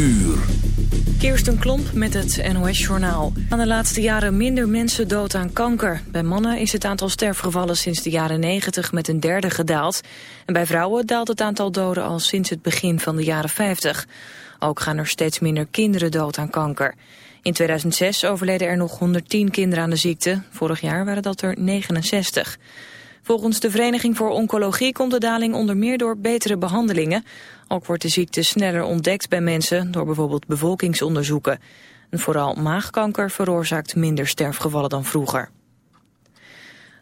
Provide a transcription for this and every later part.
uur. Kirsten Klomp met het NOS-journaal. Aan de laatste jaren minder mensen dood aan kanker. Bij mannen is het aantal sterfgevallen sinds de jaren 90 met een derde gedaald. En bij vrouwen daalt het aantal doden al sinds het begin van de jaren 50. Ook gaan er steeds minder kinderen dood aan kanker. In 2006 overleden er nog 110 kinderen aan de ziekte. Vorig jaar waren dat er 69. Volgens de Vereniging voor Oncologie komt de daling onder meer door betere behandelingen. Ook wordt de ziekte sneller ontdekt bij mensen door bijvoorbeeld bevolkingsonderzoeken. En vooral maagkanker veroorzaakt minder sterfgevallen dan vroeger.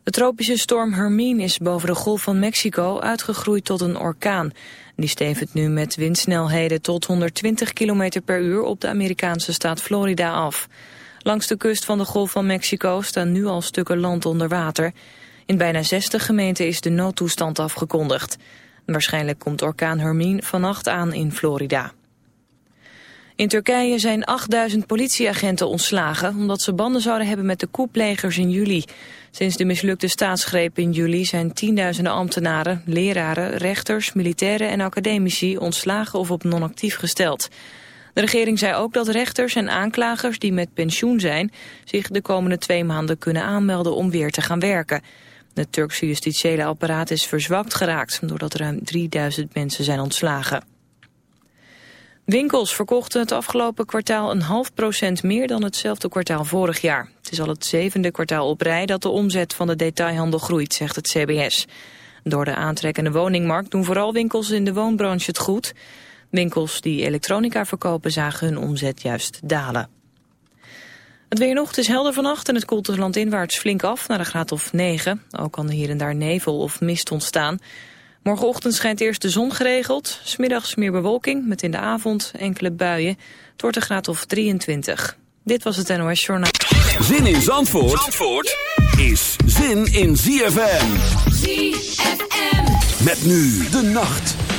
De tropische storm Hermine is boven de golf van Mexico uitgegroeid tot een orkaan. Die stevend nu met windsnelheden tot 120 km per uur op de Amerikaanse staat Florida af. Langs de kust van de golf van Mexico staan nu al stukken land onder water. In bijna 60 gemeenten is de noodtoestand afgekondigd. Waarschijnlijk komt orkaan Hermine vannacht aan in Florida. In Turkije zijn 8000 politieagenten ontslagen... omdat ze banden zouden hebben met de koeplegers in juli. Sinds de mislukte staatsgreep in juli zijn tienduizenden ambtenaren... leraren, rechters, militairen en academici ontslagen of op non-actief gesteld. De regering zei ook dat rechters en aanklagers die met pensioen zijn... zich de komende twee maanden kunnen aanmelden om weer te gaan werken... Het Turkse justitiële apparaat is verzwakt geraakt... doordat ruim 3000 mensen zijn ontslagen. Winkels verkochten het afgelopen kwartaal een half procent meer dan hetzelfde kwartaal vorig jaar. Het is al het zevende kwartaal op rij dat de omzet van de detailhandel groeit, zegt het CBS. Door de aantrekkende woningmarkt doen vooral winkels in de woonbranche het goed. Winkels die elektronica verkopen zagen hun omzet juist dalen. Het weer nog, het is helder vannacht en het koelt het landinwaarts flink af naar een graad of 9. Ook kan er hier en daar nevel of mist ontstaan. Morgenochtend schijnt eerst de zon geregeld. Smiddags meer bewolking met in de avond enkele buien. Het wordt een graad of 23. Dit was het NOS Journaal. Zin in Zandvoort, Zandvoort is zin in ZFM. ZFM. Met nu de nacht.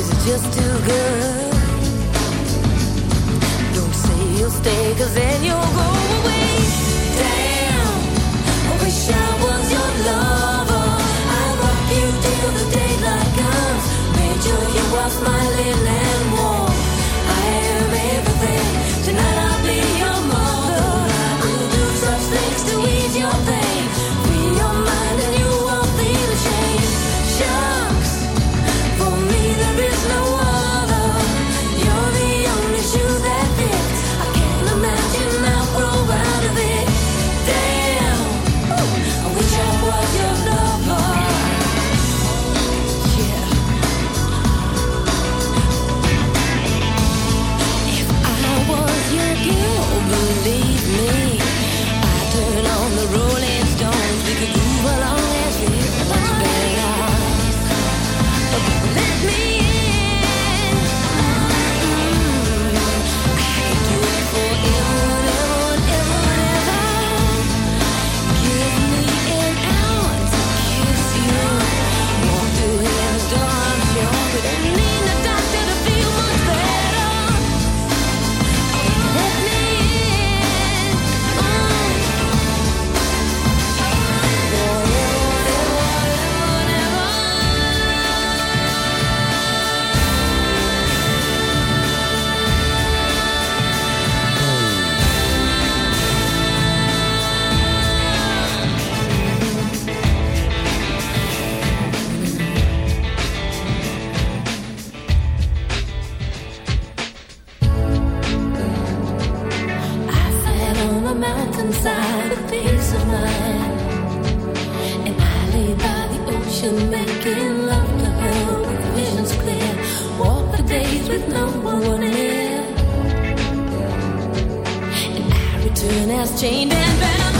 is it just too good. Don't say you'll stay, cause then you'll go away. Damn, I wish I was your lover. I rock you till the daylight comes. Made sure you was my strength inside the peace of mind. And I lay by the ocean making love to her with visions clear. Walk the days with no one near. And I return as chained and bound.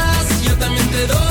alrededor.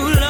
too long.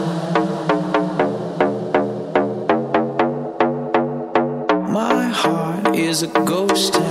is a ghost town.